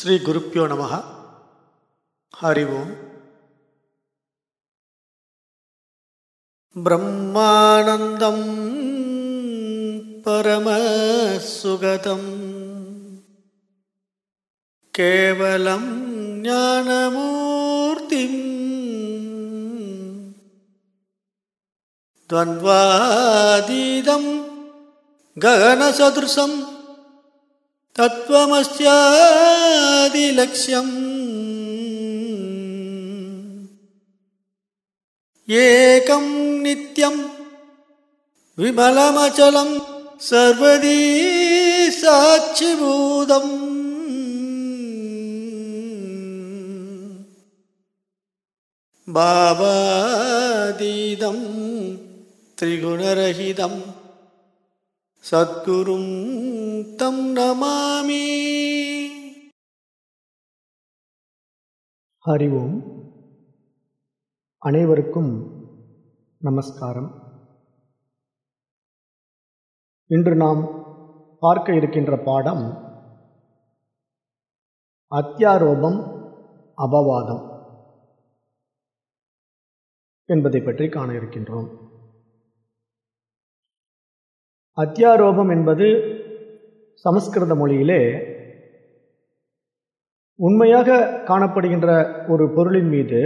ശ്രീ ഗുരുപ്യോ നമ. ഹരി ഓം. ബ്രഹ്മാനന്ദം പരമസുഗതം. കേവലം ജ്ഞാനമൂർത്തി. ദ്വന്ദ്വാതീതം ഗഗനസദൃശം. തത്വമസ്യാ लक्ष्यम् एकं नित्यं विमलमचलं सर्वदीसाक्षिभूतं बाबादिदम् त्रिगुणरहितं सद्गुरुं तं नमामि ஹரி ஓம் அனைவருக்கும் நமஸ்காரம். இன்று நாம் பார்க்க இருக்கின்ற பாடம் அத்தியாரோபம் அபவாதம் என்பதை பற்றி காண இருக்கின்றோம். அத்தியாரோபம் என்பது சமஸ்கிருத மொழியிலே உண்மையாக காணப்படுகின்ற ஒரு பொருளின் மீது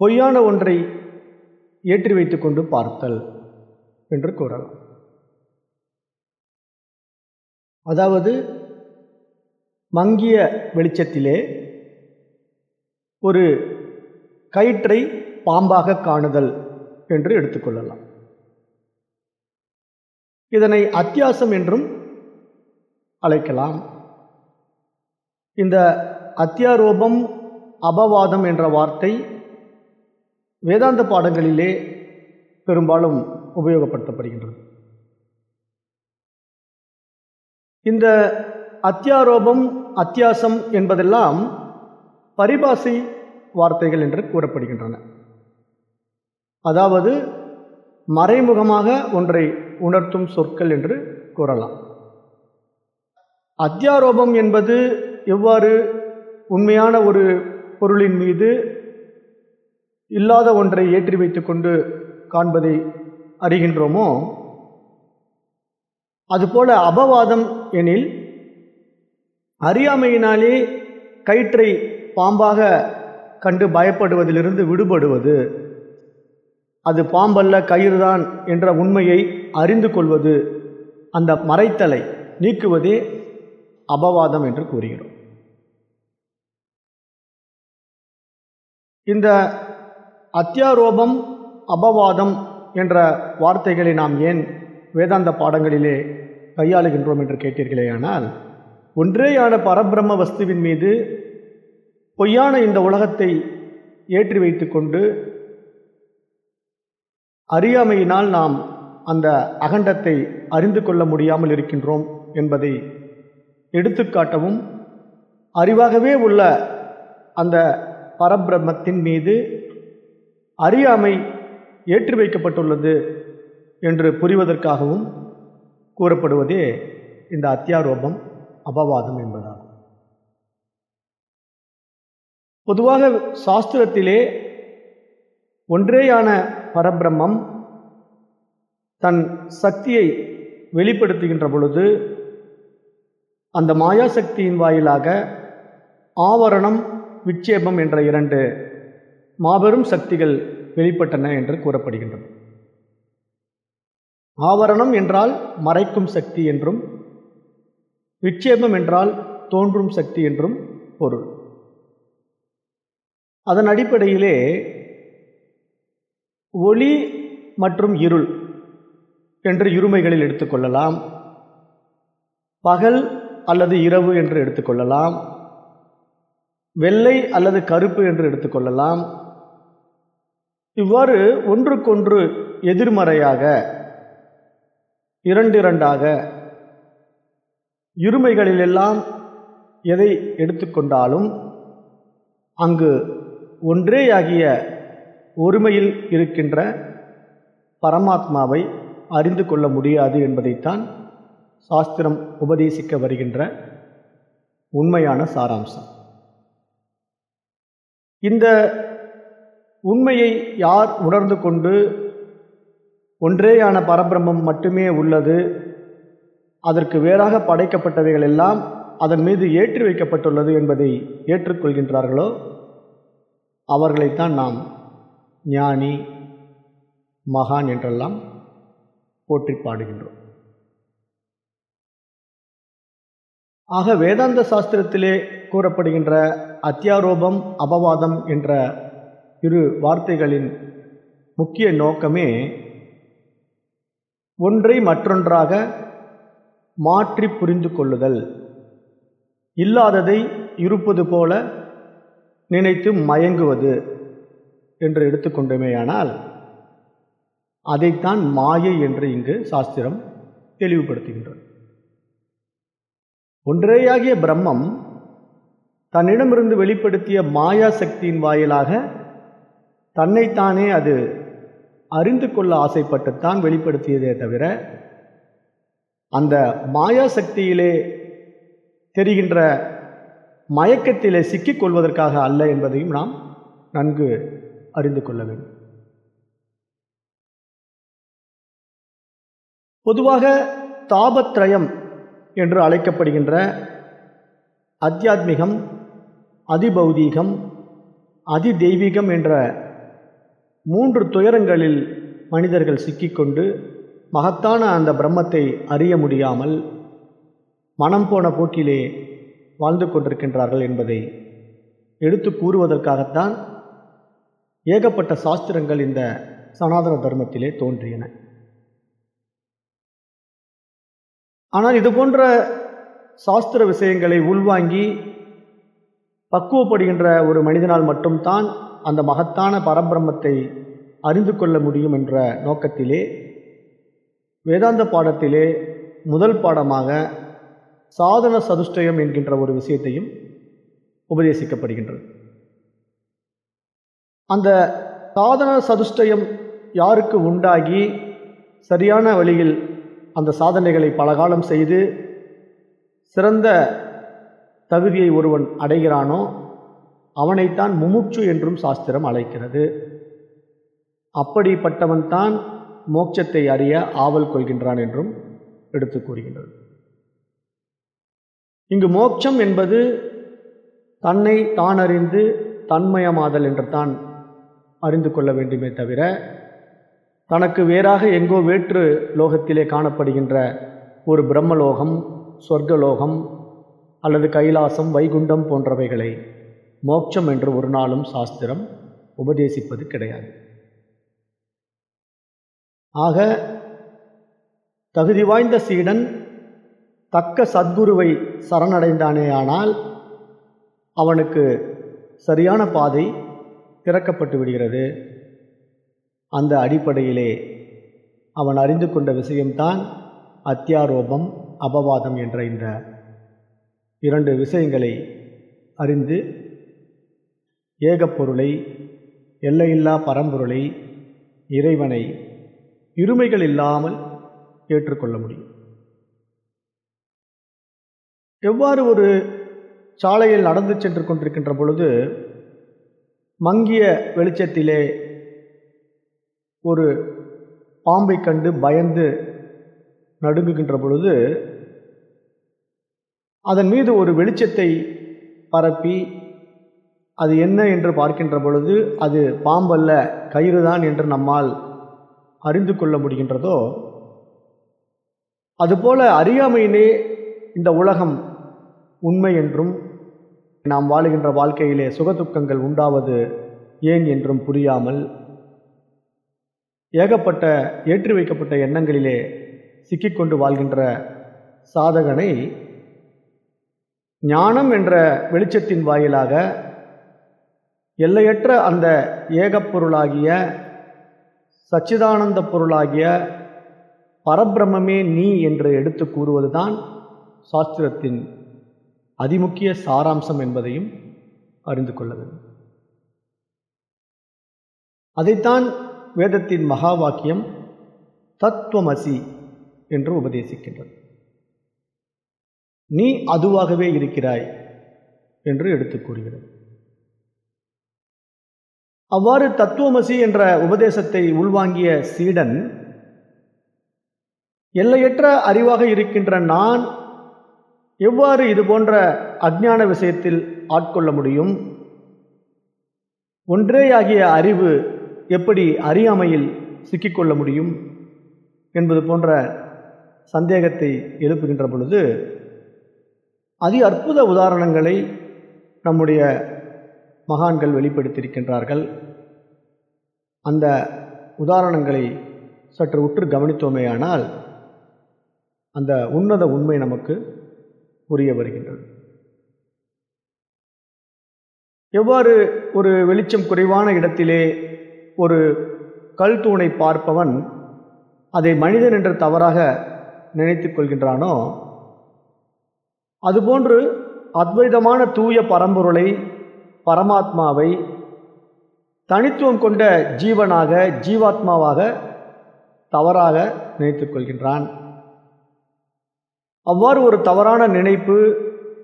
பொய்யான ஒன்றை ஏற்றி வைத்துக்கொண்டு பார்த்தல் என்று கூறலாம். அதாவது மங்கிய வெளிச்சத்திலே ஒரு கயிற்றை பாம்பாக காணுதல் என்று எடுத்துக்கொள்ளலாம் இதனை அத்தியாசம் என்றும் அழைக்கலாம். இந்த அத்தியாரோபம் அபவாதம் என்ற வார்த்தை வேதாந்த பாடங்களிலே பெரும்பாலும் உபயோகப்படுத்தப்படுகின்றது. இந்த அத்தியாரோபம் அத்தியாசம் என்பதெல்லாம் பரிபாசை வார்த்தைகள் என்று கூறப்படுகின்றன. அதாவது மறைமுகமாக ஒன்றை உணர்த்தும் சொற்கள் என்று கூறலாம். அத்தியாரோபம் என்பது எவ்வாறு உண்மையான ஒரு பொருளின் மீது இல்லாத ஒன்றை ஏற்றி வைத்துக்கொண்டு காண்பதை அறிகின்றோமோ? அதுபோல அபவாதம் எனில் அறியாமையினாலே கயிற்றை பாம்பாக கண்டு பயப்படுவதிலிருந்து விடுபடுவது அது பாம்பல்ல கயிறுதான் என்ற உண்மையை அறிந்து கொள்வது அந்த மறைத்தலை நீக்குவதே அபவாதம் என்று கூறுகிறோம். இந்த அத்தியாரோபம் அபவாதம் என்ற வார்த்தைகளை நாம் ஏன் வேதாந்த பாடங்களிலே கையாளுகின்றோம் என்று கேட்டீர்களேயானால் ஒன்றேயான பரபிரம்ம வஸ்துவின் மீது பொய்யான இந்த உலகத்தை ஏற்றி வைத்துக்கொண்டு அறியாமையினால் நாம் அந்த அகண்டத்தை அறிந்து கொள்ள முடியாமல் இருக்கின்றோம் என்பதை எடுத்துக்காட்டவும் அறிவாகவே உள்ள அந்த பரபிரம்மத்தின் மீது அறியாமை ஏற்றி வைக்கப்பட்டுள்ளது என்று புரிவதற்காகவும் கூறப்படுவதே இந்த அத்தியாரோபம் அபவாதம் என்பதாகும். பொதுவாக சாஸ்திரத்திலே ஒன்றேயான பரபிரம்மம் தன் சக்தியை வெளிப்படுத்துகின்ற பொழுது அந்த மாயாசக்தியின் வாயிலாக ஆவரணம் விட்சேபம் என்ற இரண்டு மாபெரும் சக்திகள் வெளிப்பட்டன என்று கூறப்படுகின்றது. ஆவரணம் என்றால் மறைக்கும் சக்தி என்றும் விட்சேபம் என்றால் தோன்றும் சக்தி என்றும் பொருள். அதன் அடிப்படையிலே ஒளி மற்றும் இருள் என்று இருமைகளில் எடுத்துக்கொள்ளலாம் பகல் அல்லது இரவு என்று எடுத்துக்கொள்ளலாம் வெள்ளை அல்லது கருப்பு என்று எடுத்துக்கொள்ளலாம் இவ்வாறு ஒன்றுக்கொன்று எதிர்மறையாக இரண்டிரண்டாக இருமைகளிலெல்லாம் எதை எடுத்துக்கொண்டாலும் அங்கு ஒன்றேயாகிய ஒருமையில் இருக்கின்ற பரமாத்மாவை அறிந்து கொள்ள முடியாது என்பதைத்தான் சாஸ்திரம் உபதேசிக்க வருகின்ற உண்மையான சாராம்சம். இந்த உண்மையை யார் உணர்ந்து கொண்டு ஒன்றேயான பரபிரம்மம் மட்டுமே உள்ளது அதற்கு வேறாக படைக்கப்பட்டவைகள் எல்லாம் அதன் மீது ஏற்றி வைக்கப்பட்டுள்ளது என்பதை ஏற்றுக்கொள்கின்றார்களோ? அவர்களைத்தான் நாம் ஞானி மகான் என்றெல்லாம் போற்றி பாடுகின்றோம். ஆக வேதாந்த சாஸ்திரத்திலே கூறப்படுகின்ற அத்தியாரோபம் அபவாதம் என்ற இரு வார்த்தைகளின் முக்கிய நோக்கமே ஒன்றை மற்றொன்றாக மாற்றி புரிந்து கொள்ளுதல். இல்லாததை இருப்பது போல நினைத்து மயங்குவது என்று எடுத்துக்கொண்டோமேயானால் அதைத்தான் மாயை என்று இங்கு சாஸ்திரம் தெளிவுபடுத்துகின்றது. ஒன்றேயாகிய பிரம்மம் தன்னிடமிருந்து வெளிப்படுத்திய மாயா சக்தியின் வாயிலாக தன்னைத்தானே அது அறிந்து கொள்ள ஆசைப்பட்டுத்தான் வெளிப்படுத்தியதே தவிர அந்த மாயா சக்தியிலே தெரிகின்ற மயக்கத்திலே சிக்கிக் கொள்வதற்காக அல்ல என்பதையும் நாம் நன்கு அறிந்து கொள்ள வேண்டும். பொதுவாக தாபத்ரயம் என்று அழைக்கப்படுகின்ற அத்தியாத்மிகம் அதிபௌதீகம் அதிதெய்வீகம் என்ற மூன்று துயரங்களில் மனிதர்கள் சிக்கிக்கொண்டு மகத்தான அந்த பிரம்மத்தை அறிய முடியாமல் மனம் போன போக்கிலே வாழ்ந்து கொண்டிருக்கின்றார்கள் என்பதை எடுத்து கூறுவதற்காகத்தான் ஏகப்பட்ட சாஸ்திரங்கள் இந்த சனாதன தர்மத்திலே தோன்றியன. ஆனால் இது போன்ற சாஸ்திர விஷயங்களை உள்வாங்கி பக்குவப்படுகின்ற ஒரு மனிதனால் மட்டும்தான் அந்த மகத்தான பரபிரம்மத்தை அறிந்து கொள்ள முடியும் என்ற நோக்கத்திலே வேதாந்த பாடத்திலே முதல் பாடமாக சாதன சதுஷ்டயம் என்கின்ற ஒரு விஷயத்தையும் உபதேசிக்கப்படுகின்றது. அந்த சாதன சதுஷ்டயம் யாருக்கு உண்டாகி சரியான வழியில் அந்த சாதனைகளை பலகாலம் செய்து சிறந்த தகுதியை ஒருவன் அடைகிறானோ அவனைத்தான் முமுட்சு என்றும் சாஸ்திரம் அழைக்கிறது. அப்படிப்பட்டவன்தான் மோட்சத்தை அறிய ஆவல் கொள்கின்றான் என்றும் எடுத்து கூறுகின்றது. இங்கு மோட்சம் என்பது தன்னை தான் அறிந்து தன்மயமாதல் என்று தான் அறிந்து கொள்ள வேண்டுமே தவிர தனக்கு வேறாக எங்கோ வேற்று லோகத்திலே காணப்படுகின்ற ஒரு பிரம்மலோகம் சொர்க்கலோகம் அல்லது கைலாசம் வைகுண்டம் போன்றவைகளை. மோட்சம் என்று ஒரு நாளும் சாஸ்திரம் உபதேசிப்பது கிடையாது. ஆக தகுதி வாய்ந்த சீடன் தக்க சத்குருவை சரணடைந்தானேயானால் அவனுக்கு சரியான பாதை திறக்கப்பட்டு விடுகிறது. அந்த அடிப்படையிலே அவன் அறிந்து கொண்ட விஷயம்தான் அத்தியாரோபம் அபவாதம் என்ற இந்த இரண்டு விஷயங்களை அறிந்து ஏகப்பொருளை எல்லையில்லா பரம்பொருளை இறைவனை இருமைகள் இல்லாமல் ஏற்றுக்கொள்ள முடியும். எவ்வாறு ஒரு சாலையில் நடந்து சென்று கொண்டிருக்கின்ற பொழுது மங்கிய வெளிச்சத்திலே ஒரு பாம்பை கண்டு பயந்து நடுங்குகின்ற பொழுது அதன் மீது ஒரு வெளிச்சத்தை பரப்பி அது என்ன என்று பார்க்கின்ற பொழுது அது பாம்பல்ல கயிறுதான் என்று நம்மால் அறிந்து கொள்ள முடிகின்றதோ? அதுபோல அறியாமையிலே இந்த உலகம் உண்மை என்றும் நாம் வாழுகின்ற வாழ்க்கையிலே சுகதுக்கங்கள் உண்டாவது ஏன் என்றும் புரியாமல் ஏகப்பட்ட ஏற்றி வைக்கப்பட்ட எண்ணங்களிலே சிக்கிக்கொண்டு வாழ்கின்ற சாதகனை ஞானம் என்ற வெளிச்சத்தின் வாயிலாக எல்லையற்ற அந்த ஏகப்பொருளாகிய சச்சிதானந்த பொருளாகிய பரபிரமே நீ என்று எடுத்து கூறுவதுதான் சாஸ்திரத்தின் அதிமுக்கிய சாராம்சம் என்பதையும் அறிந்து கொள்ள வேண்டும் அதைத்தான் வேதத்தின் மகா வாக்கியம் தத்துவமசி என்று உபதேசிக்கின்றது. நீ அதுவாகவே இருக்கிறாய் என்று எடுத்து கூறுகிறது. அவ்வாறு தத்துவமசி என்ற உபதேசத்தை உள்வாங்கிய சீடன் எல்லையற்ற அறிவாக இருக்கின்ற நான் எவ்வாறு இது போன்ற அஜ்ஞான விஷயத்தில் ஆட்கொள்ள முடியும்? ஒன்றேயாகிய அறிவு எப்படி அறியாமையில் சிக்கிக்கொள்ள முடியும்? என்பது போன்ற சந்தேகத்தை எழுப்புகின்ற பொழுது அதி அற்புத உதாரணங்களை நம்முடைய மகான்கள் வெளிப்படுத்தியிருக்கின்றார்கள். அந்த உதாரணங்களை சற்று உற்று கவனித்தோமேயானால் அந்த உன்னத உண்மை நமக்கு புரிய வருகின்றது. எவ்வாறு ஒரு வெளிச்சம் குறைவான இடத்திலே ஒரு கல் தூணை பார்ப்பவன் அதை மனிதன் என்று தவறாக நினைத்து கொள்கின்றானோ அதுபோன்று அத்வைதமான தூய பரம்பொருளை பரமாத்மாவை தனித்துவம் கொண்ட ஜீவனாக ஜீவாத்மாவாக தவறாக நினைத்து கொள்கின்றான். அவ்வாறு ஒரு தவறான நினைப்பு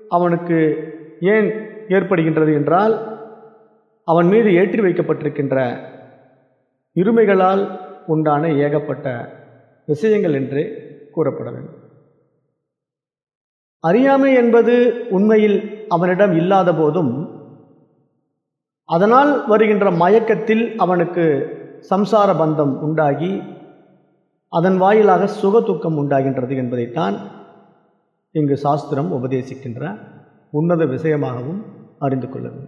அவனுக்கு ஏன் ஏற்படுகின்றது என்றால் அவன் மீது ஏற்றி வைக்கப்பட்டிருக்கின்ற இருமைகளால் உண்டான ஏகப்பட்ட விஷயங்கள் என்று கூறப்பட வேண்டும். அறியாமை என்பது உண்மையில் அவனிடம் இல்லாத போதும் அதனால் வருகின்ற மயக்கத்தில் அவனுக்கு சம்சார பந்தம் உண்டாகி அதன் வாயிலாக சுக துக்கம் உண்டாகின்றது என்பதைத்தான் இங்கு சாஸ்திரம் உபதேசிக்கின்ற உன்னத விஷயமாகவும் அறிந்து கொள்ளது.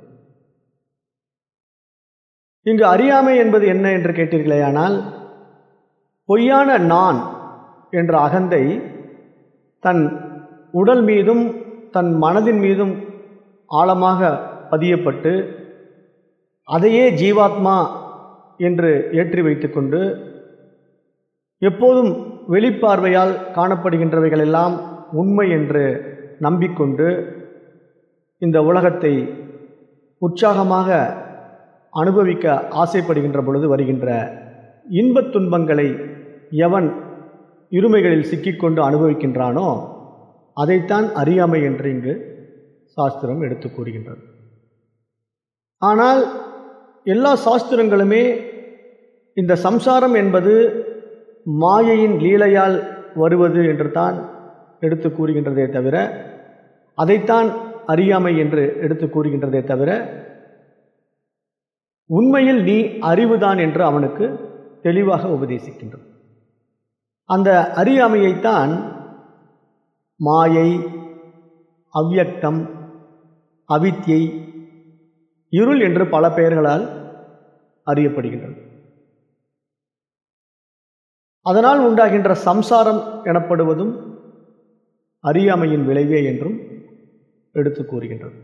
இங்கு அறியாமை என்பது என்ன என்று கேட்டீர்களேயானால் பொய்யான நான் என்ற அகந்தை தன் உடல் மீதும் தன் மனதின் மீதும் ஆழமாக பதியப்பட்டு அதையே ஜீவாத்மா என்று ஏற்றி வைத்துக்கொண்டு எப்போதும் வெளிப்பார்வையால் காணப்படுகின்றவைகளெல்லாம் உண்மை என்று நம்பிக்கொண்டு இந்த உலகத்தை உற்சாகமாக அனுபவிக்க ஆசைப்படுகின்ற பொழுது வருகின்ற இன்பத் துன்பங்களை எவன் இருமைகளில் சிக்கிக்கொண்டு அனுபவிக்கின்றானோ அதைத்தான் அறியாமை என்று இங்கு சாஸ்திரம் எடுத்து கூறுகின்றது. ஆனால் எல்லா சாஸ்திரங்களுமே இந்த சம்சாரம் என்பது மாயையின் லீலையால் வருவது என்று தான் எடுத்து கூறுகின்றதே தவிர அதைத்தான் அறியாமை என்று எடுத்து கூறுகின்றதே தவிர உண்மையில் நீ அறிவுதான் என்று அவனுக்கு தெளிவாக உபதேசிக்கின்றது. அந்த அறியாமையைத்தான் மாயை அவ்யக்தம் அவித்யை இருள் என்று பல பெயர்களால் அறியப்படுகின்றது அதனால் உண்டாகின்ற சம்சாரம் எனப்படுவதும் அறியாமையின் விளைவே என்றும் எடுத்து கூறுகின்றது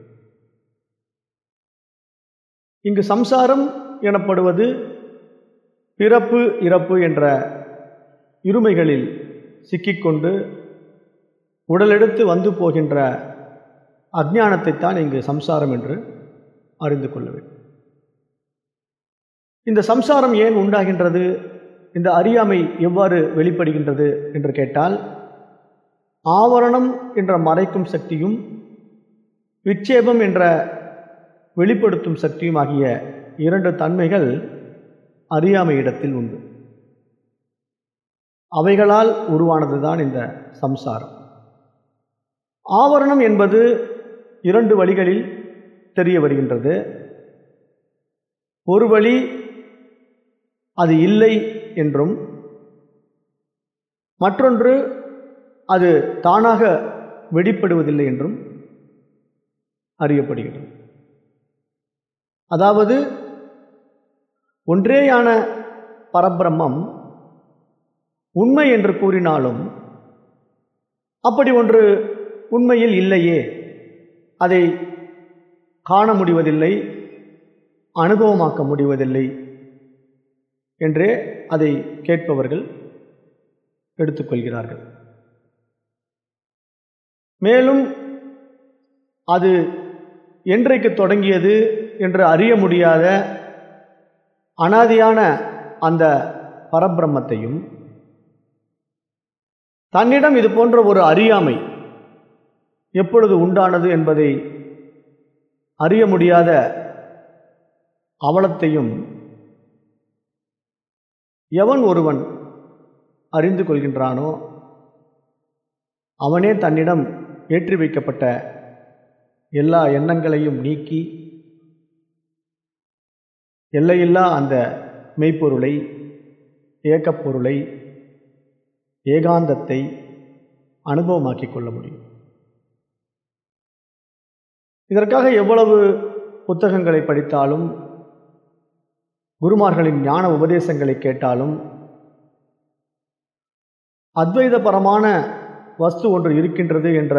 இங்கு சம்சாரம் எனப்படுவது பிறப்பு இறப்பு என்ற இருமைகளில் சிக்கிக்கொண்டு உடலெடுத்து வந்து போகின்ற அஜ்ஞானத்தைத்தான் இங்கு சம்சாரம் என்று அறிந்து கொள்ள வேண்டும். இந்த சம்சாரம் ஏன் உண்டாகின்றது? இந்த அறியாமை எவ்வாறு வெளிப்படுகின்றது என்று கேட்டால் ஆவரணம் என்ற மறைக்கும் சக்தியும் விட்சேபம் என்ற வெளிப்படுத்தும் சக்தியும் ஆகிய இரண்டு தன்மைகள் அறியாமை இடத்தில் உண்டு. அவைகளால் உருவானதுதான் இந்த சம்சாரம். ஆவரணம் என்பது இரண்டு வழிகளில் தெரிய வருகின்றது. ஒரு வழி அது இல்லை என்றும் மற்றொன்று அது தானாக வெளிப்படுவதில்லை என்றும் அறியப்படுகிறது. அதாவது ஒன்றேயான பரபிரம்மம் உண்மை என்று கூறினாலும் அப்படி ஒன்று உண்மையில் இல்லையே. அதை காண முடிவதில்லை அனுபவமாக்க முடிவதில்லை என்றே அதை கேட்பவர்கள் எடுத்துக்கொள்கிறார்கள் மேலும் அது என்றைக்கு தொடங்கியது என்று அறிய முடியாத அனாதியான அந்த பரபிரம்மத்தையும் தன்னிடம் இது போன்ற ஒரு அறியாமை எப்பொழுது உண்டானது என்பதை அறிய முடியாத அவலத்தையும் எவன் ஒருவன் அறிந்து கொள்கின்றானோ அவனே தன்னிடம் ஏற்றி வைக்கப்பட்ட எல்லா எண்ணங்களையும் நீக்கி எல்லையில்லா அந்த மெய்ப்பொருளை ஏக்கப்பொருளை ஏகாந்தத்தை அனுபவமாக்கிக் கொள்ள முடியும். இதற்காக எவ்வளவு புத்தகங்களை படித்தாலும் குருமார்களின் ஞான உபதேசங்களை கேட்டாலும் அத்வைதபரமான வஸ்து ஒன்று இருக்கின்றது என்ற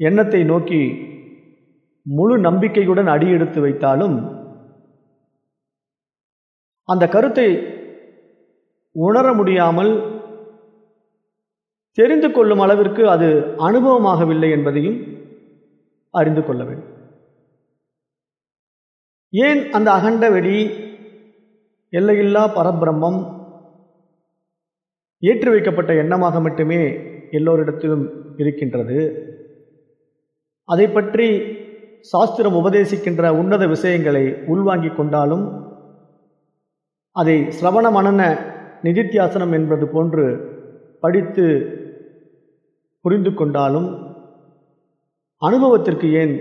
எண்ணத்தை நோக்கி முழு நம்பிக்கையுடன் அடியெடுத்து வைத்தாலும் அந்த கருத்தை உணர முடியாமல் தெரிந்து கொள்ளும் அளவிற்கு அது அனுபவமாகவில்லை என்பதையும் அறிந்து கொள்ள வேண்டும். ஏன் அந்த அகண்ட வெளி எல்லையில்லா பரபிரம்மம் ஏற்றி வைக்கப்பட்ட எண்ணமாக மட்டுமே எல்லோரிடத்திலும் இருக்கின்றது? அதை பற்றி சாஸ்திரம் உபதேசிக்கின்ற உன்னத விஷயங்களை உள்வாங்கி கொண்டாலும் அதை சிரவண மனன நிதித்தியாசனம் என்பது போன்று படித்து புரிந்து கொண்டாலும் அனுபவத்திற்கு ஏன்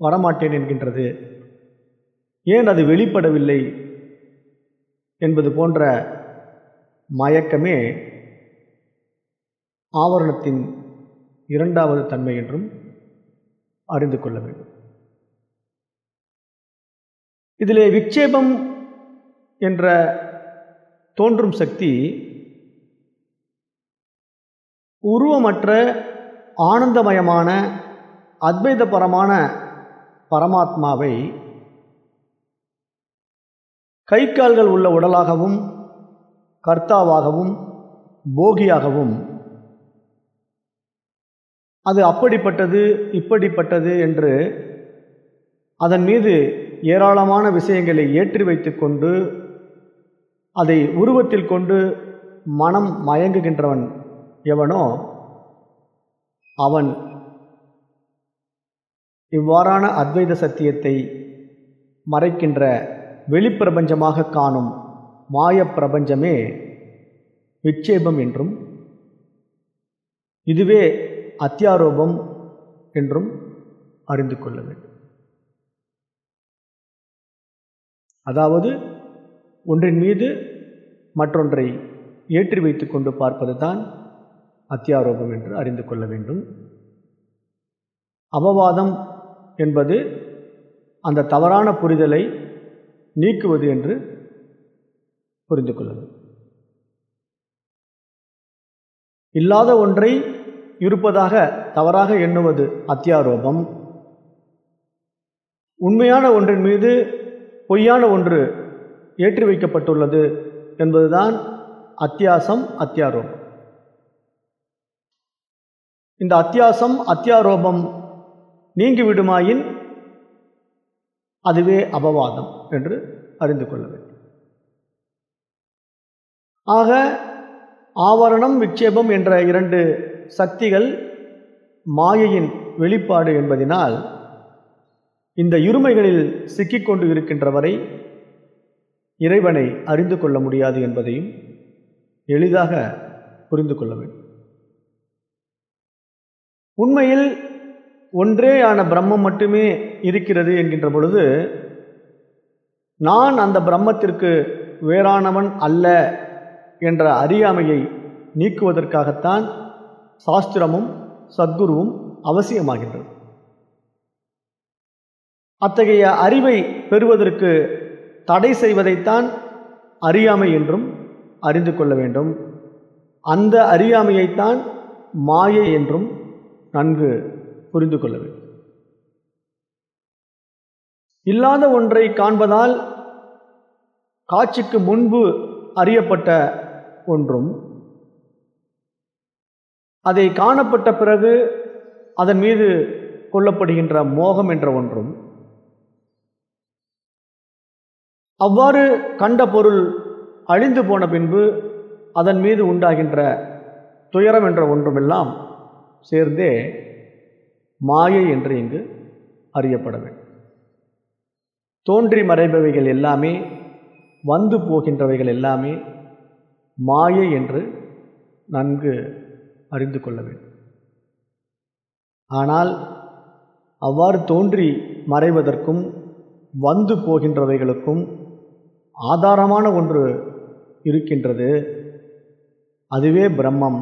வரமாட்டேன் என்கின்றது? ஏன் அது வெளிப்படவில்லை என்பது போன்ற மயக்கமே ஆவரணத்தின் இரண்டாவது தன்மை என்றும் அறிந்து கொள்ள வேண்டும். இதிலே விக்ஷேபம் என்ற தோன்றும் சக்தி உருவமற்ற ஆனந்தமயமான அத்வைதபரமான பரமாத்மாவை கை கால்கள் உள்ள உடலாகவும் கர்த்தாவாகவும் போகியாகவும் அது அப்படிப்பட்டது இப்படிப்பட்டது என்று அதன் மீது ஏராளமான விஷயங்களை ஏற்றி வைத்துக்கொண்டு அதை உருவத்தில் கொண்டு மனம் மயங்குகின்றவன் எவனோ அவன் இவ்வாறான அத்வைத சத்தியத்தை மறைக்கின்ற வெளிப்பிரபஞ்சமாக காணும் மாய பிரபஞ்சமே விட்சேபம் என்றும் இதுவே அத்தியாரோபம் என்றும் அறிந்து கொள்ள வேண்டும். அதாவது ஒன்றின் மீது மற்றொன்றை ஏற்றி வைத்து கொண்டு பார்ப்பது தான் அத்தியாரோபம் என்று அறிந்து கொள்ள வேண்டும். அபவாதம் என்பது அந்த தவறான புரிதலை நீக்குவது என்று புரிந்து கொள்ள இல்லாத ஒன்றை இருப்பதாக தவறாக எண்ணுவது அத்தியாரோபம். உண்மையான ஒன்றின் மீது பொய்யான ஒன்று ஏற்றி வைக்கப்பட்டுள்ளது என்பதுதான் அத்தியாசம் அத்தியாரோபம். இந்த அத்தியாசம் அத்தியாரோபம் நீங்கிவிடுமாயின் அதுவே அபவாதம் என்று அறிந்து கொள்ள வேண்டும். ஆக ஆவரணம் விட்சேபம் என்ற இரண்டு சக்திகள் மாயையின் வெளிப்பாடு என்பதினால் இந்த இருமைகளில் சிக்கிக்கொண்டு இருக்கின்றவரை இறைவனை அறிந்து கொள்ள முடியாது என்பதையும் எளிதாக புரிந்து கொள்ள வேண்டும். உண்மையில் ஒன்றேயான பிரம்மம் மட்டுமே இருக்கிறது என்கின்ற பொழுது நான் அந்த பிரம்மத்திற்கு வேறானவன் அல்ல என்ற அறியாமையை நீக்குவதற்காகத்தான் சாஸ்திரமும் சத்குருவும் அவசியமாகின்றது அத்தகைய அறிவை பெறுவதற்கு தடை செய்வதைத்தான் அறியாமை என்றும் அறிந்து கொள்ள வேண்டும். அந்த அறியாமையைத்தான் மாயை என்றும் நன்கு புரிந்து கொள்ள வேண்டும். இல்லாத ஒன்றை காண்பதால் காட்சிக்கு முன்பு அறியப்பட்ட ஒன்றும் அதை காணப்பட்ட பிறகு அதன் மீது கொள்ளப்படுகின்ற மோகம் என்ற ஒன்றும் அவ்வாறு கண்ட பொருள் அழிந்து போன பின்பு அதன் மீது உண்டாகின்ற துயரம் என்ற ஒன்றுமெல்லாம் சேர்ந்தே மாயை என்று இங்கு அறியப்பட வேண்டும் தோன்றி மறைபவைகள் எல்லாமே வந்து போகின்றவைகள் எல்லாமே மாயை என்று நன்கு அறிந்து கொள்ள வேண்டும். ஆனால் அவ்வாறு தோன்றி மறைவதற்கும் வந்து போகின்றவைகளுக்கும் ஆதாரமான ஒன்று இருக்கின்றது. அதுவே பிரம்மம்.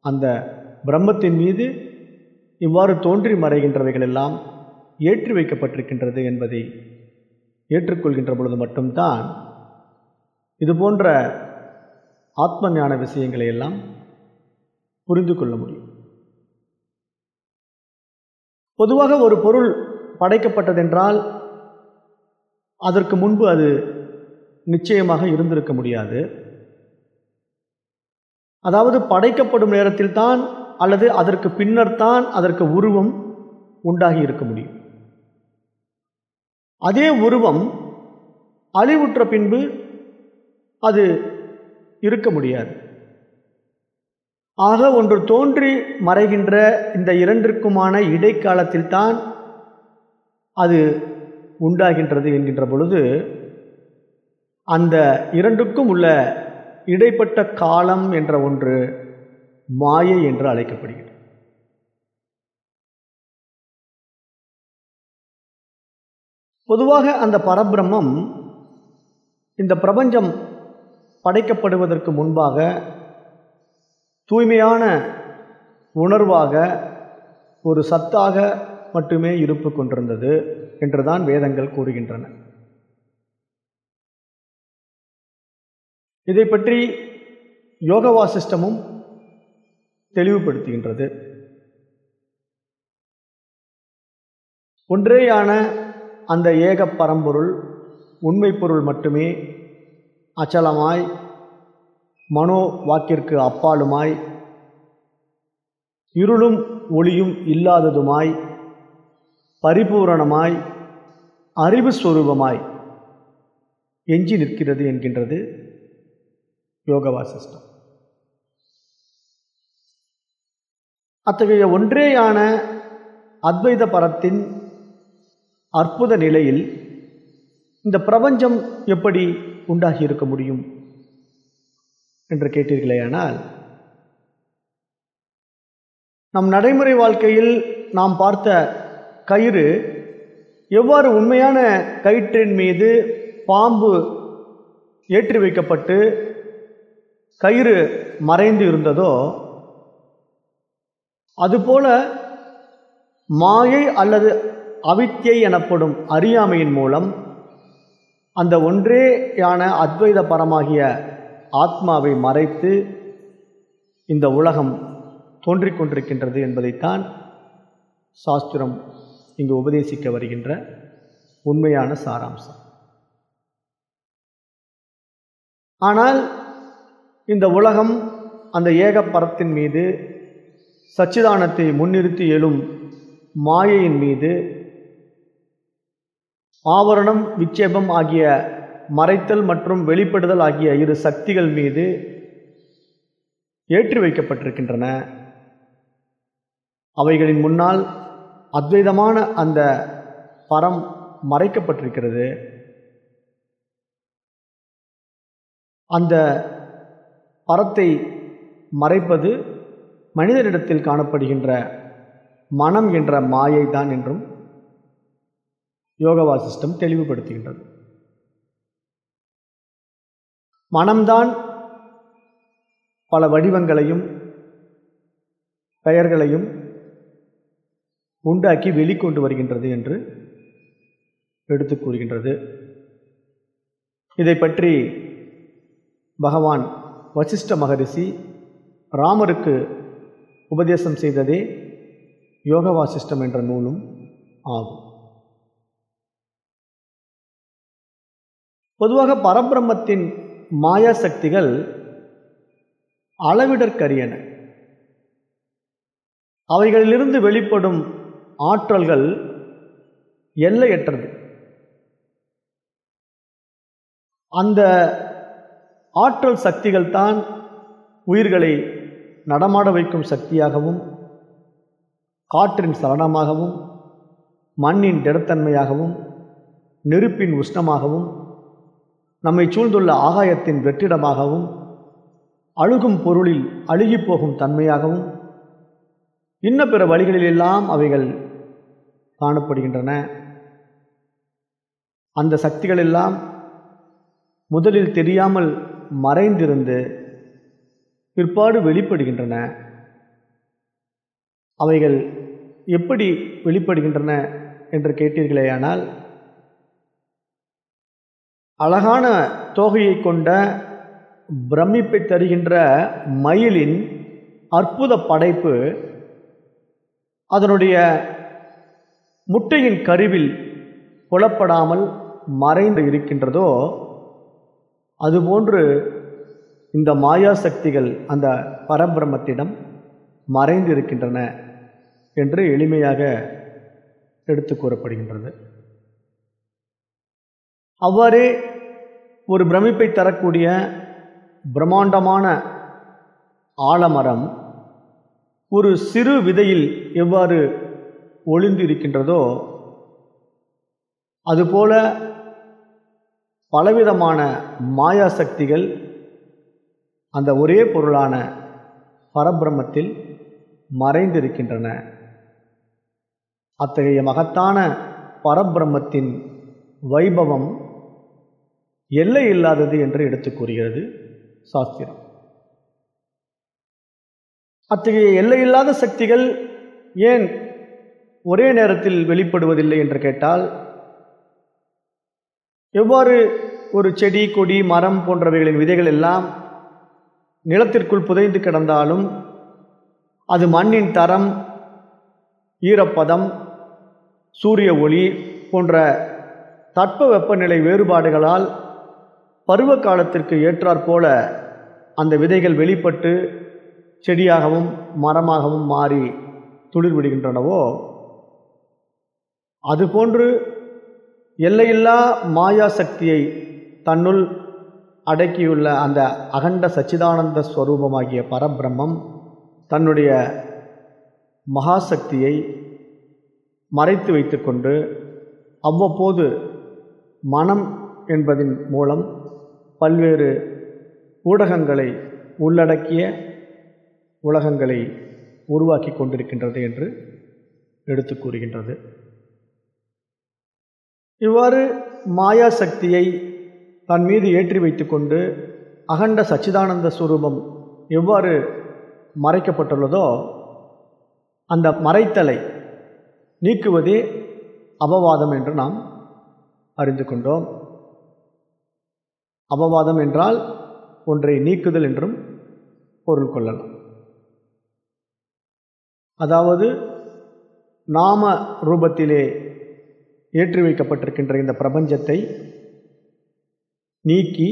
அந்த பிரம்மத்தின் மீது இவ்வாறு தோன்றி மறைகின்றவைகள் எல்லாம் ஏற்றி வைக்கப்பட்டிருக்கின்றது என்பதை ஏற்றுக்கொள்கின்ற பொழுது மட்டும்தான் இது போன்ற ஆத்ம ஞான விஷயங்களை எல்லாம் புரிந்து கொள்ள முடியும். பொதுவாக ஒரு பொருள் படைக்கப்பட்டதென்றால் அதற்கு முன்பு அது நிச்சயமாக இருந்திருக்க முடியாது. அதாவது படைக்கப்படும் நேரத்தில் தான் அல்லது அதற்கு பின்னர்தான் அதற்கு உருவம் உண்டாகி இருக்க முடியும். அதே உருவம் அழிவுற்ற பின்பு அது இருக்க முடியாது. ஆக ஒன்று தோன்றி மறைகின்ற இந்த இரண்டிற்குமான இடைக்காலத்தில் தான் அது உண்டாகின்றது என்கின்ற பொழுது அந்த இரண்டுக்கும் உள்ள இடைப்பட்ட காலம் என்ற ஒன்று மாயை என்று அழைக்கப்படுகிறது. பொதுவாக அந்த பரபிரம்மம் இந்த பிரபஞ்சம் படைக்கப்படுவதற்கு முன்பாக தூய்மையான உணர்வாக ஒரு சத்தாக மட்டுமே இருப்பு கொண்டிருந்தது என்றுதான் வேதங்கள் கூறுகின்றன. இதை பற்றி யோக வாசிஷ்டமும் தெளிவுபடுத்துகின்றது. ஒன்றேயான அந்த ஏக பரம்பொருள் உண்மை பொருள் மட்டுமே அச்சலமாய் மனோ வாக்கிற்கு அப்பாலுமாய் இருளும் ஒளியும் இல்லாததுமாய் பரிபூரணமாய் அறிவு ஸ்வரூபமாய் எஞ்சி நிற்கிறது என்கின்றது யோக வாசிஷ்டம் அத்தகைய ஒன்றேயான அத்வைத பரத்தின் அற்புத நிலையில் இந்த பிரபஞ்சம் எப்படி உண்டாகி இருக்க முடியும் என்று கேட்டீர்களேயானால் நம் நடைமுறை வாழ்க்கையில் நாம் பார்த்த கயிறு எவ்வாறு உண்மையான கயிற்றின் மீது பாம்பு ஏற்றி வைக்கப்பட்டு கயிறு மறைந்து இருந்ததோ அதுபோல மாயை அல்லது அவித்தியை எனப்படும் அறியாமையின் மூலம் அந்த ஒன்றேயான அத்வைத பரமாகிய ஆத்மாவை மறைத்து இந்த உலகம் தோன்றிக் கொண்டிருக்கின்றது என்பதைத்தான் சாஸ்திரம் இங்கு உபதேசிக்க வருகின்ற உண்மையான சாராம்சம். ஆனால் இந்த உலகம் அந்த ஏகப்பரத்தின் மீது சச்சிதானத்தை முன்னிறுத்தி எழும் மாயையின் மீது ஆவரணம் விட்சேபம் ஆகிய மறைத்தல் மற்றும் வெளிப்படுதல் ஆகிய இரு சக்திகள் மீது ஏற்றி வைக்கப்பட்டிருக்கின்றன. அவைகளின் முன்னால் அத்வைதமான அந்த பரம் மறைக்கப்பட்டிருக்கிறது. அந்த பரத்தை மறைப்பது மனிதனிடத்தில் காணப்படுகின்ற மனம் என்ற மாயை தான் என்றும் யோக வாசிஷ்டம் தெளிவுபடுத்துகின்றது. மனம்தான் பல வடிவங்களையும் பெயர்களையும் உண்டாக்கி வெளிக்கொண்டு வருகின்றது என்று எடுத்து கூறுகின்றது. இதை பற்றி பகவான் வசிஷ்ட மகரிஷி ராமருக்கு உபதேசம் செய்ததே யோக வாசிஷ்டம் என்ற நூலும் ஆகும். பொதுவாக பரபிரம்மத்தின் மாயா சக்திகள் அளவிடற்கரியன. அவைகளிலிருந்து வெளிப்படும் ஆற்றல்கள் எல்லையற்றது. அந்த ஆற்றல் சக்திகள் தான் உயிர்களை நடமாட வைக்கும் சக்தியாகவும் காற்றின் சலனமாகவும் மண்ணின் திடத்தன்மையாகவும் நெருப்பின் உஷ்ணமாகவும் நம்மை சூழ்ந்துள்ள ஆகாயத்தின் வெற்றிடமாகவும் அழுகும் பொருளில் அழுகிப் போகும் தன்மையாகவும் இன்ன பிற வழிகளிலெல்லாம் அவைகள் காணப்படுகின்றன. அந்த சக்திகளெல்லாம் முதலில் தெரியாமல் மறைந்திருந்து பிற்பாடு வெளிப்படுகின்றன. அவைகள் எப்படி வெளிப்படுகின்றன என்று கேட்டீர்களேயானால் அழகான தோகையை கொண்ட பிரமிப்பை தருகின்ற மயிலின் அற்புத படைப்பு அதனுடைய முட்டையின் கருவில் புலப்படாமல் மறைந்து இருக்கின்றதோ அதுபோன்று இந்த மாயா சக்திகள் அந்த பரபிரமத்திடம் மறைந்து இருக்கின்றன என்று எளிமையாக எடுத்து கூறப்படுகின்றது. அவ்வாறே ஒரு பிரமிப்பை தரக்கூடிய பிரம்மாண்டமான ஆலமரம் ஒரு சிறு விதையில் எவ்வாறு ஒளிந்து இருக்கின்றதோ அதுபோல பலவிதமான மாயா சக்திகள் அந்த ஒரே பொருளான பரபிரம்மத்தில் மறைந்திருக்கின்றன. அத்தகைய மகத்தான பரபிரம்மத்தின் வைபவம் எல்லை இல்லாதது என்று எடுத்து கூறுகிறது சாஸ்திரம். அத்தகைய எல்லையில்லாத சக்திகள் ஏன் ஒரே நேரத்தில் வெளிப்படுவதில்லை என்று கேட்டால் எவ்வாறு ஒரு செடி கொடி மரம் போன்றவைகளின் விதைகள் எல்லாம் நிலத்திற்குள் புதைந்து கிடந்தாலும் அது மண்ணின் தரம் ஈரப்பதம் சூரிய ஒளி போன்ற தட்ப வெப்பநிலை வேறுபாடுகளால் பருவ காலத்திற்கு ஏற்றாற்போல அந்த விதைகள் வெளிப்பட்டு செடியாகவும் மரமாகவும் மாறி துளிர் விடுகின்றனவோ அதுபோன்று எல்லையில்லா மாயா சக்தியை தன்னுள் அடக்கியுள்ள அந்த அகண்ட சச்சிதானந்த ஸ்வரூபமாகிய பரபிரம்மம் தன்னுடைய மகாசக்தியை மறைத்து வைத்துக்கொண்டு அவ்வப்போது மனம் என்பதின் மூலம் பல்வேறு ஊடகங்களை உள்ளடக்கிய உலகங்களை உருவாக்கி கொண்டிருக்கின்றது என்று எடுத்து கூறுகின்றது. இவ்வாறு மாயா சக்தியை தன் மீது ஏற்றி வைத்துக்கொண்டு அகண்ட சச்சிதானந்த ஸ்வரூபம் எவ்வாறு மறைக்கப்பட்டுள்ளதோ அந்த மறைத்தலை நீக்குவதே அபவாதம் என்று நாம் அறிந்து கொண்டோம். அபவாதம் என்றால் ஒன்றை நீக்குதல் என்றும் பொருள் கொள்ளலாம். அதாவது நாம ரூபத்திலே ஏற்றி வைக்கப்பட்டிருக்கின்ற இந்த பிரபஞ்சத்தை நீக்கி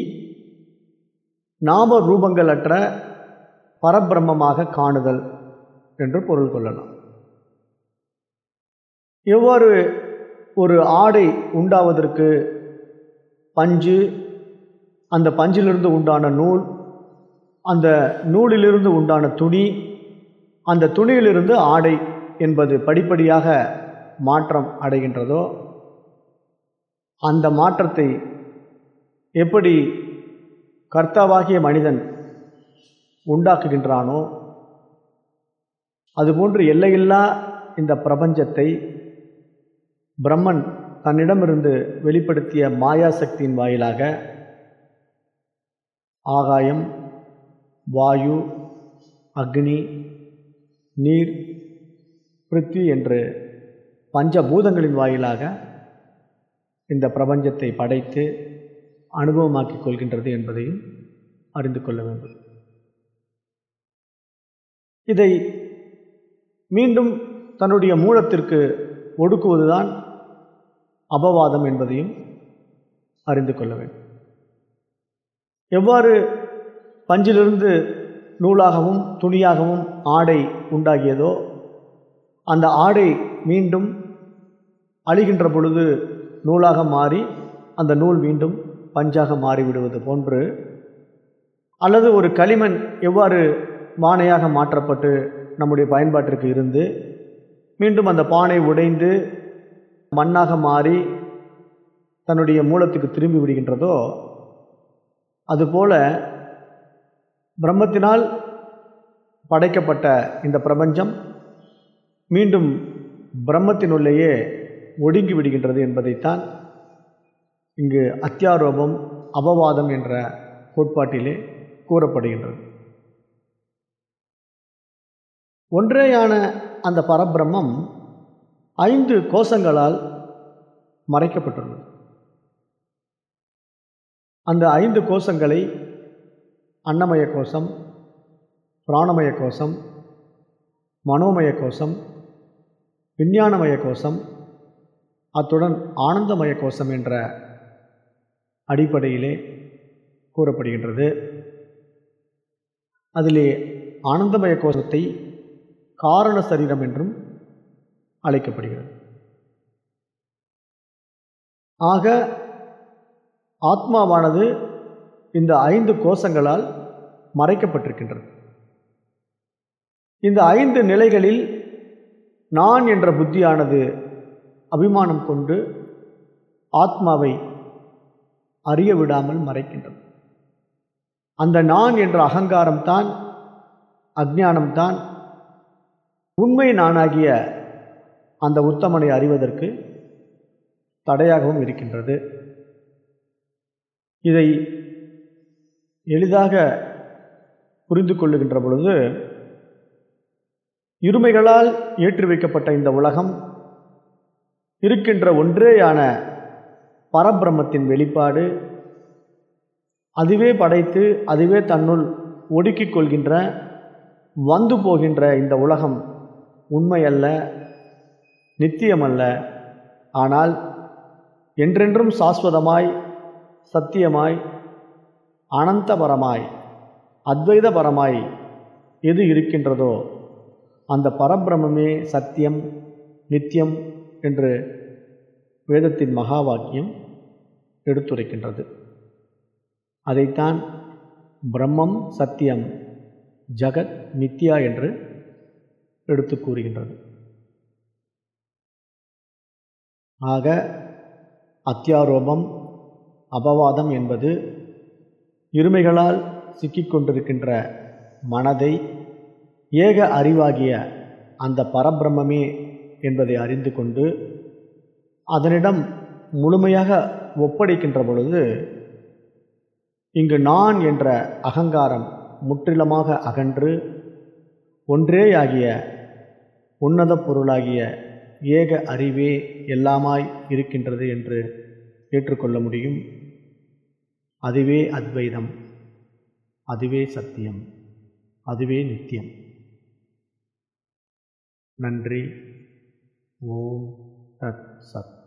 நாம ரூபங்களற்ற பரபிரம்மமாக காணுதல் என்று பொருள் கொள்ளலாம். எவ்வாறு ஒரு ஆடை உண்டாவதற்கு பஞ்சு அந்த பஞ்சிலிருந்து உண்டான நூல் அந்த நூலிலிருந்து உண்டான துணி அந்த துணியிலிருந்து ஆடை என்பது படிப்படியாக மாற்றம் அடைகின்றதோ அந்த மாற்றத்தை எப்படி கர்த்தாவாகிய மனிதன் உண்டாக்குகின்றானோ அதுபோன்று எல்லையில்லா இந்த பிரபஞ்சத்தை பிரம்மன் தன்னிடமிருந்து வெளிப்படுத்திய மாயாசக்தியின் வாயிலாக ஆகாயம் வாயு அக்னி நீர் பிருத்வி என்று பஞ்சபூதங்களின் வாயிலாக இந்த பிரபஞ்சத்தை படைத்து அனுபவமாக்கிக் கொள்கின்றது என்பதையும் அறிந்து கொள்ள வேண்டும். இதை மீண்டும் தன்னுடைய மூலத்திற்கு ஒடுக்குவதுதான் அபவாதம் என்பதையும் அறிந்து கொள்ள வேண்டும். எவ்வாறு பஞ்சிலிருந்து நூலாகவும் துணியாகவும் ஆடை உண்டாகியதோ அந்த ஆடை மீண்டும் அழிகின்ற பொழுது நூலாக மாறி அந்த நூல் மீண்டும் பஞ்சாக மாறிவிடுவது போன்று அல்லது ஒரு களிமண் எவ்வாறு பானையாக மாற்றப்பட்டு நம்முடைய பயன்பாட்டிற்கு இருந்து மீண்டும் அந்த பானை உடைந்து மண்ணாக மாறி தன்னுடைய மூலத்துக்கு திரும்பி விடுகின்றதோ அதுபோல பிரம்மத்தினால் படைக்கப்பட்ட இந்த பிரபஞ்சம் மீண்டும் பிரம்மத்தினுள்ளேயே ஒடுங்கி விடுகின்றது என்பதைத்தான் இங்கு அத்தியாரோபம் அபவாதம் என்ற கோட்பாட்டிலே கூறப்படுகின்றது. ஒன்றேயான அந்த பரபிரம்மம் ஐந்து கோஷங்களால் மறைக்கப்பட்டுள்ளது. அந்த ஐந்து கோஷங்களை அன்னமய கோஷம் பிராணமய கோஷம் மனோமய கோஷம் விஞ்ஞானமய கோஷம் அத்துடன் ஆனந்தமய கோஷம் என்ற அடிப்படையிலே கூறப்படுகின்றது. அதிலே ஆனந்தமய கோஷத்தை காரண சரீரம் என்றும் அழைக்கப்படுகிறது. ஆக ஆத்மாவானது இந்த ஐந்து கோஷங்களால் மறைக்கப்பட்டிருக்கின்றது. இந்த ஐந்து நிலைகளில் நான் என்ற புத்தியானது அபிமானம் கொண்டு ஆத்மாவை அறிய விடாமல் மறைக்கின்றது. அந்த நான் என்ற அகங்காரம்தான் அஜானம்தான் உண்மை நானாகிய அந்த உத்தமனை அறிவதற்கு தடையாகவும் இருக்கின்றது. இதை எளிதாக புரிந்து கொள்ளுகின்ற பொழுது இருமைகளால் ஏற்றி வைக்கப்பட்ட இந்த உலகம் இருக்கின்ற ஒன்றேயான பரபிரமத்தின் வெளிப்பாடு அதுவே படைத்து அதுவே தன்னுள் ஒடுக்கிக் கொள்கின்ற வந்து போகின்ற இந்த உலகம் உண்மையல்ல நித்தியமல்ல. ஆனால் என்றென்றும் சாஸ்வதமாய் சத்தியமாய் அனந்தபரமாய் அத்வைதபரமாய் எது இருக்கின்றதோ அந்த பரபிரமே சத்தியம் நித்தியம் என்று வேதத்தின் மகா வாக்கியம் எடுத்துரைக்கின்றது. அதைத்தான் பிரம்மம் சத்தியம் ஜகத் மித்யா என்று எடுத்து கூறுகின்றது. ஆக அத்தியாரோபம் அபவாதம் என்பது இருமைகளால் சிக்கிக்கொண்டிருக்கின்ற மனதை ஏக அறிவாகிய அந்த பரபிரம்மே என்பதை அறிந்து கொண்டு அதனிடம் முழுமையாக ஒப்படைக்கின்ற பொழுது இங்கு நான் என்ற அகங்காரம் முற்றிலுமாக அகன்று ஒன்றேயாகிய உன்னத பொருளாகிய ஏக அறிவே எல்லாமாய் இருக்கின்றது என்று ஏற்றுக்கொள்ள முடியும். அதுவே அத்வைதம் அதுவே சத்தியம் அதுவே நித்தியம். நன்றி. ஓம் தத் சத்.